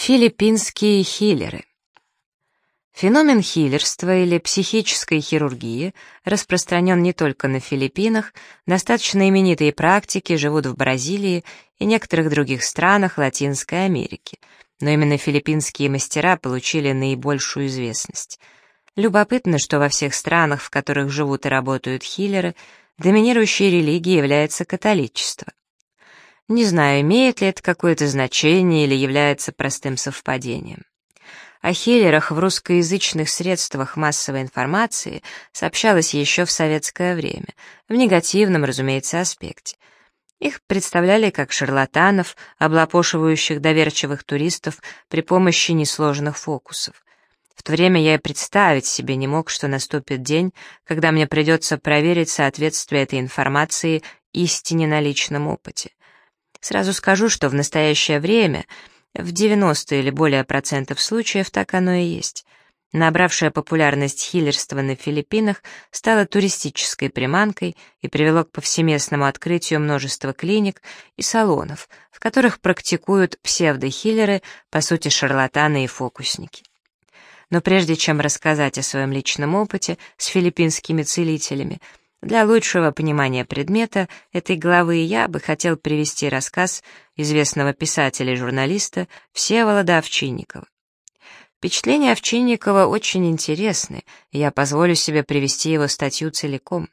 Филиппинские хиллеры. Феномен хиллерства или психической хирургии распространен не только на Филиппинах, достаточно именитые практики живут в Бразилии и некоторых других странах Латинской Америки, но именно филиппинские мастера получили наибольшую известность. Любопытно, что во всех странах, в которых живут и работают хиллеры, доминирующей религией является католичество. Не знаю, имеет ли это какое-то значение или является простым совпадением. О хиллерах в русскоязычных средствах массовой информации сообщалось еще в советское время, в негативном, разумеется, аспекте. Их представляли как шарлатанов, облапошивающих доверчивых туристов при помощи несложных фокусов. В то время я и представить себе не мог, что наступит день, когда мне придется проверить соответствие этой информации истине на личном опыте. Сразу скажу, что в настоящее время, в 90 или более процентов случаев, так оно и есть. Набравшая популярность хиллерство на Филиппинах стало туристической приманкой и привело к повсеместному открытию множества клиник и салонов, в которых практикуют псевдохиллеры, по сути шарлатаны и фокусники. Но прежде чем рассказать о своем личном опыте с филиппинскими целителями, для лучшего понимания предмета этой главы я бы хотел привести рассказ известного писателя и журналиста Всеволода Овчинникова. Впечатления Овчинникова очень интересны, и я позволю себе привести его статью целиком.